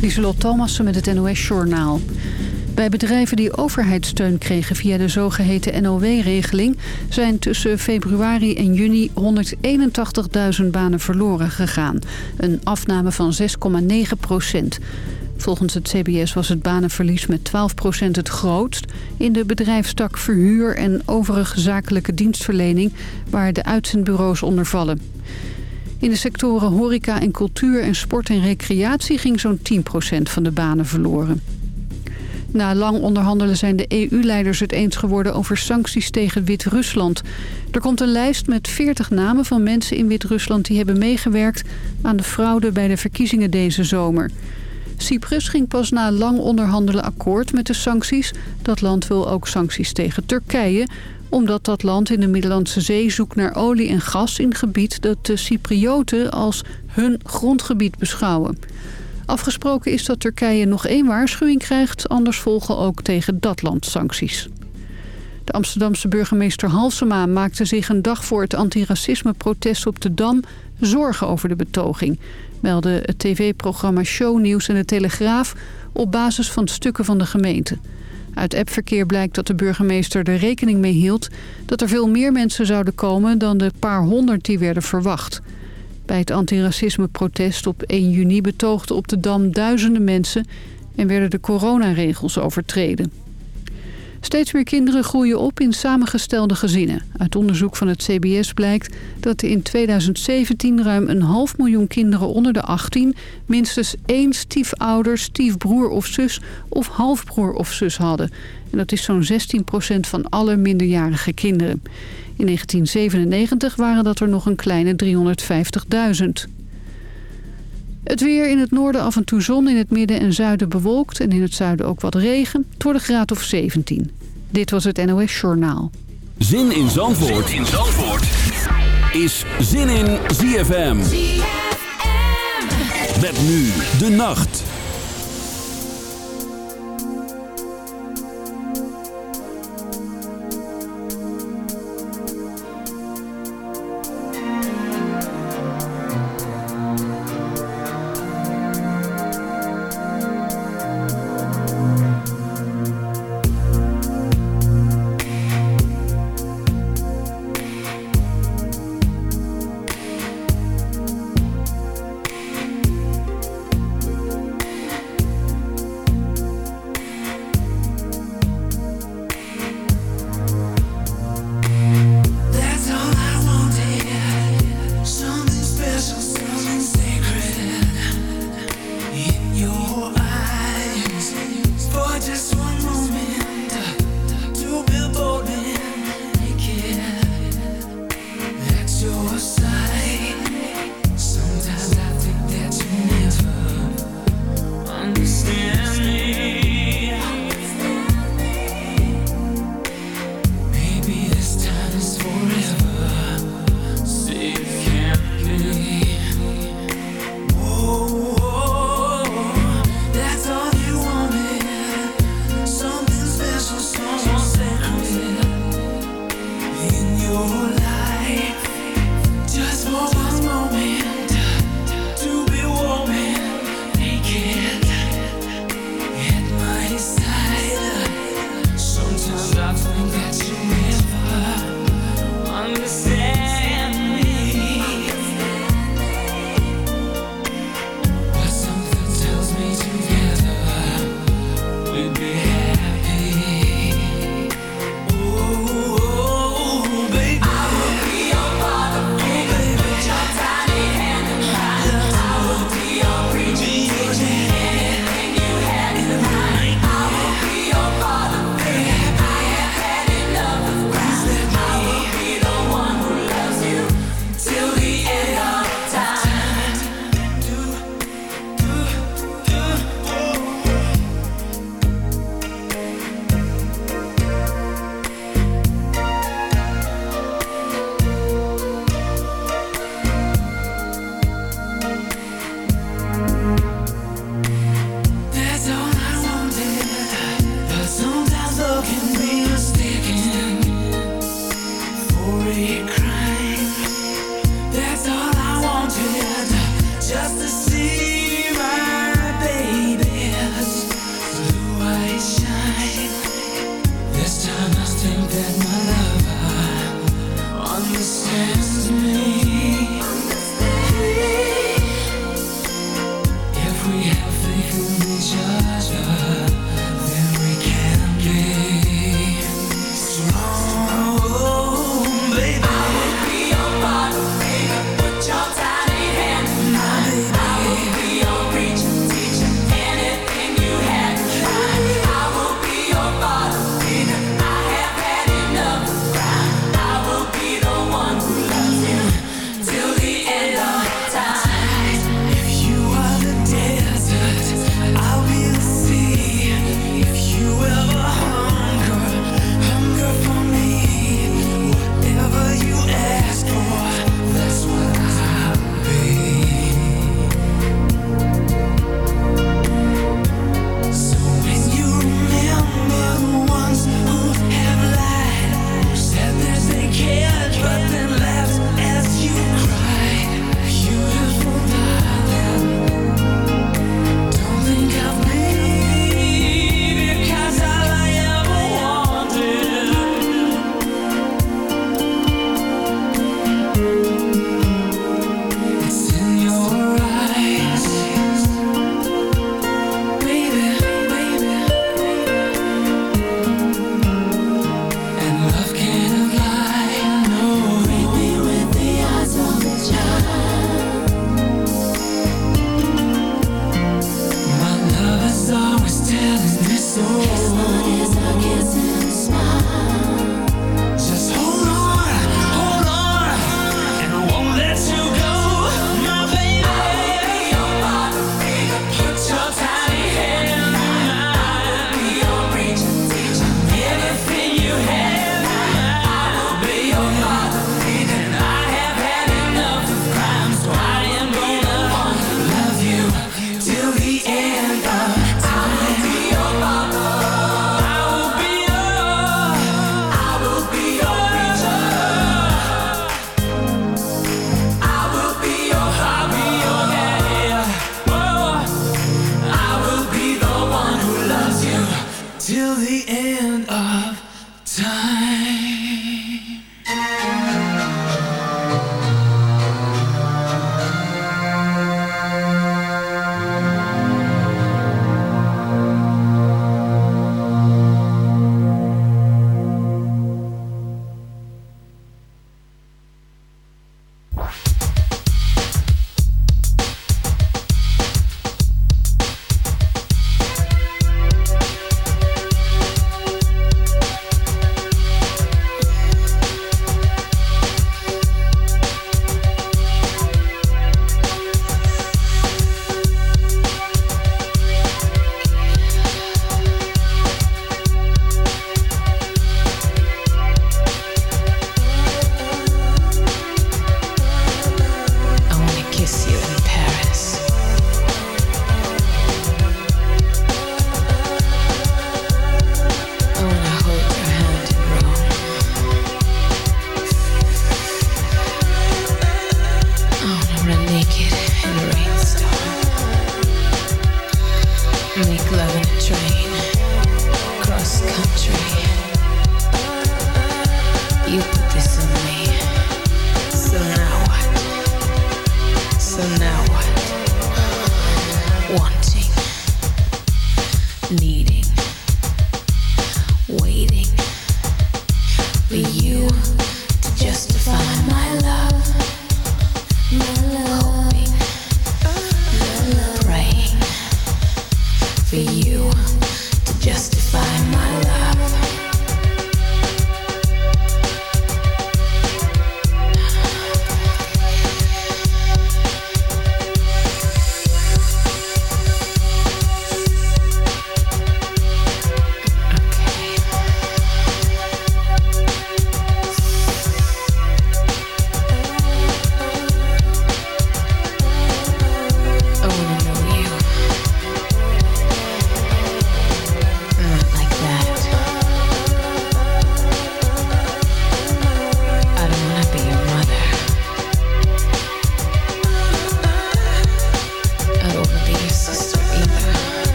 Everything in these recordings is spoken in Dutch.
Lieselot Thomassen met het NOS-journaal. Bij bedrijven die overheidssteun kregen via de zogeheten NOW-regeling... zijn tussen februari en juni 181.000 banen verloren gegaan. Een afname van 6,9 procent. Volgens het CBS was het banenverlies met 12 procent het grootst... in de bedrijfstak verhuur en overige zakelijke dienstverlening... waar de uitzendbureaus onder vallen. In de sectoren horeca en cultuur en sport en recreatie ging zo'n 10% van de banen verloren. Na lang onderhandelen zijn de EU-leiders het eens geworden over sancties tegen Wit-Rusland. Er komt een lijst met 40 namen van mensen in Wit-Rusland die hebben meegewerkt aan de fraude bij de verkiezingen deze zomer. Cyprus ging pas na lang onderhandelen akkoord met de sancties. Dat land wil ook sancties tegen Turkije, omdat dat land in de Middellandse Zee zoekt naar olie en gas in gebied dat de Cyprioten als hun grondgebied beschouwen. Afgesproken is dat Turkije nog één waarschuwing krijgt, anders volgen ook tegen dat land sancties. De Amsterdamse burgemeester Halsema maakte zich een dag voor het antiracisme-protest op de Dam zorgen over de betoging. Melden het tv-programma Show News en de Telegraaf op basis van stukken van de gemeente. Uit appverkeer blijkt dat de burgemeester er rekening mee hield... dat er veel meer mensen zouden komen dan de paar honderd die werden verwacht. Bij het antiracismeprotest op 1 juni betoogden op de Dam duizenden mensen... en werden de coronaregels overtreden. Steeds meer kinderen groeien op in samengestelde gezinnen. Uit onderzoek van het CBS blijkt dat in 2017 ruim een half miljoen kinderen onder de 18... minstens één stiefouder, stiefbroer of zus of halfbroer of zus hadden. En dat is zo'n 16 van alle minderjarige kinderen. In 1997 waren dat er nog een kleine 350.000. Het weer in het noorden af en toe zon, in het midden en zuiden bewolkt... en in het zuiden ook wat regen, tot de graad of 17. Dit was het NOS Journaal. Zin in Zandvoort, is Zin in ZFM. ZFM. Met nu de nacht.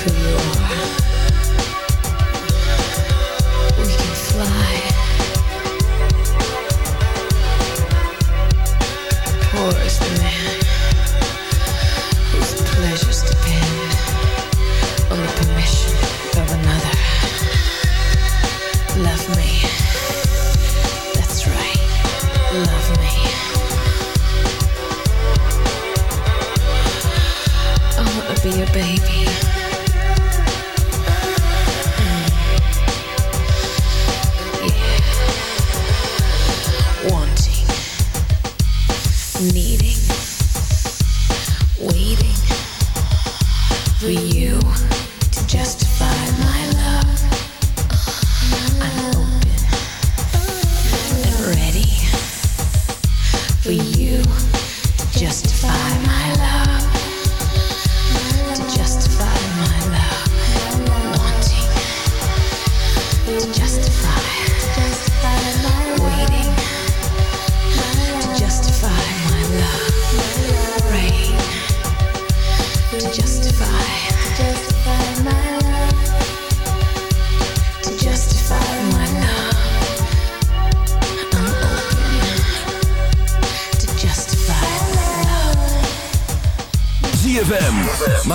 for you.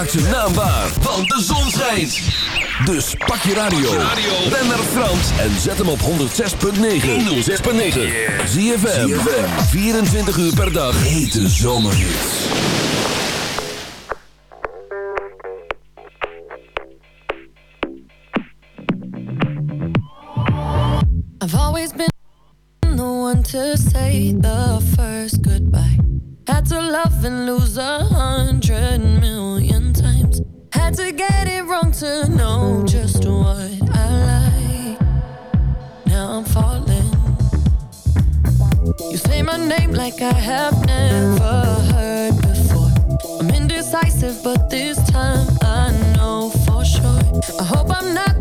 maakt zijn naam waar, want de zon schijnt. Dus pak je radio, ben naar Frans en zet hem op 106.9. 106.9. Zie je 24 uur per dag. Hete zomerhits. I've always been the one to say the first goodbye. Had to love and lose a hundred million. had to get it wrong to know just what I like. Now I'm falling. You say my name like I have never heard before. I'm indecisive, but this time I know for sure. I hope I'm not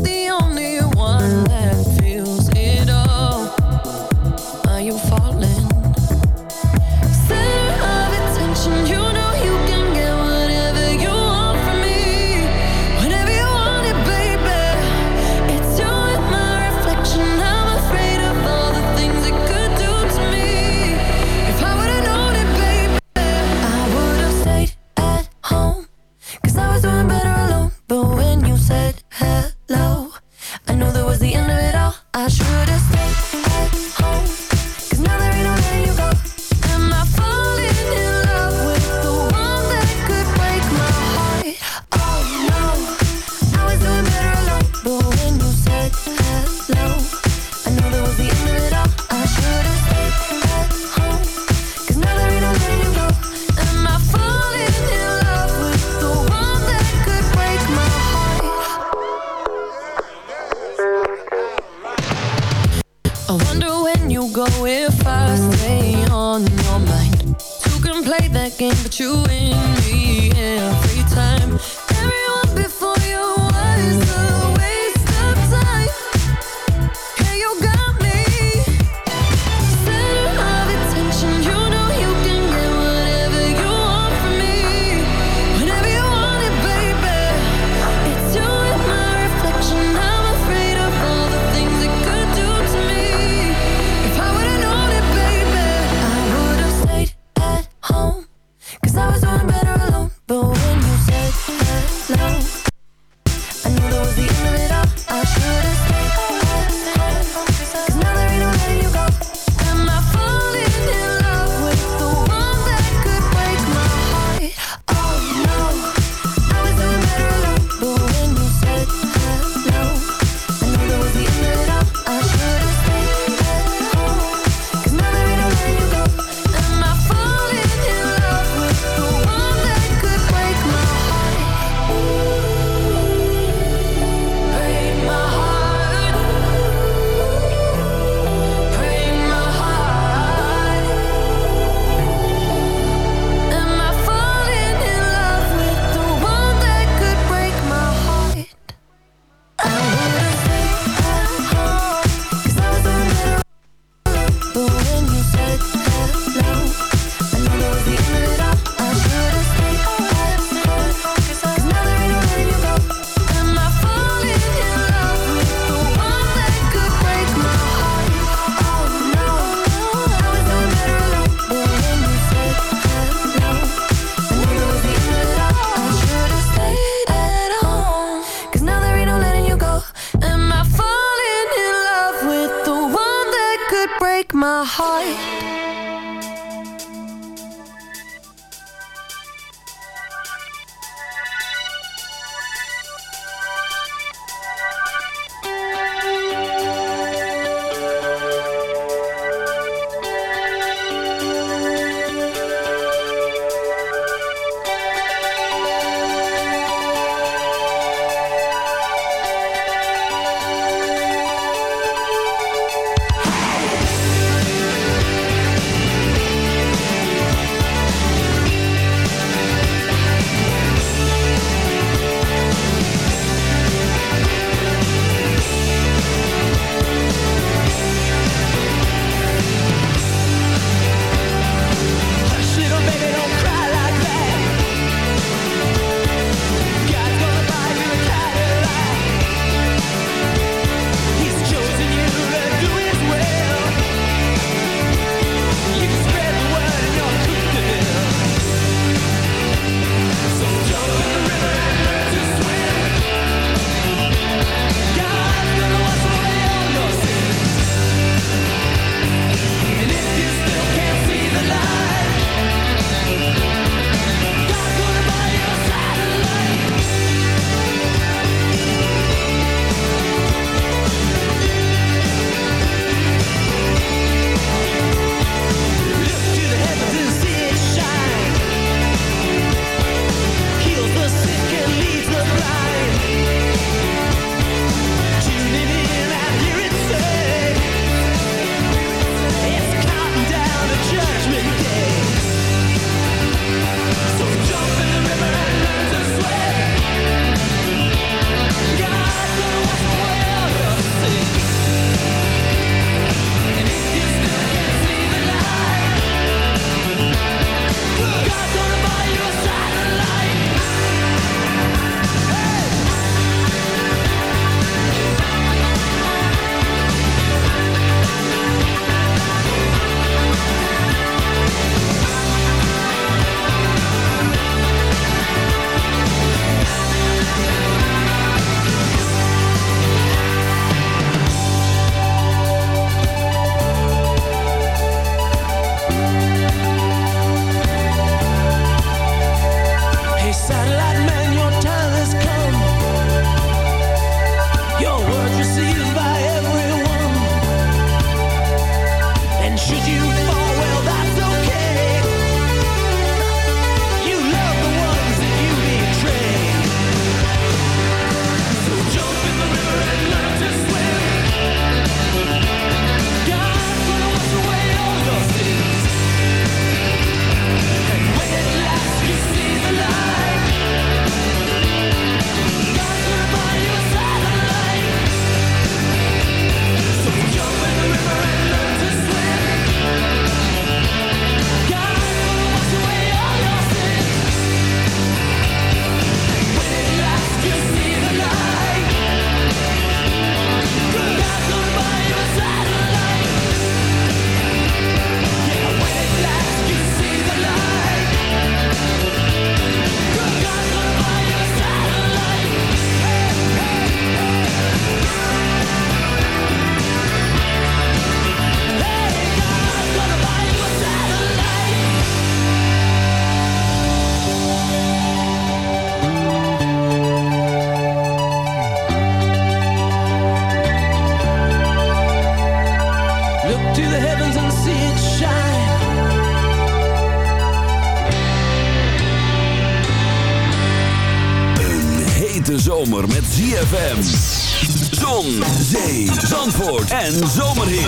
To the heavens and see it shine. Een hete zomer met GFM. Zon, zee, zandvoort en zomerhit.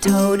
toad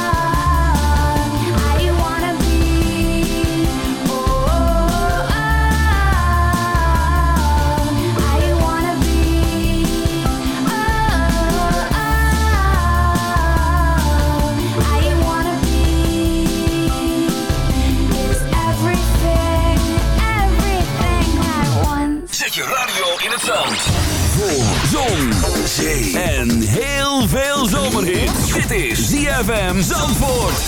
Zon, zee en heel veel zomerhit. Dit is ZFM Zandvoort.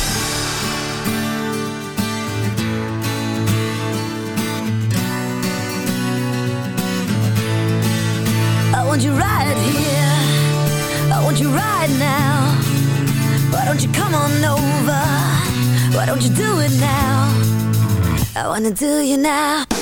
I want you right here. I want you right now. Why don't you come on over? Why don't you do it now? I wanna do you now.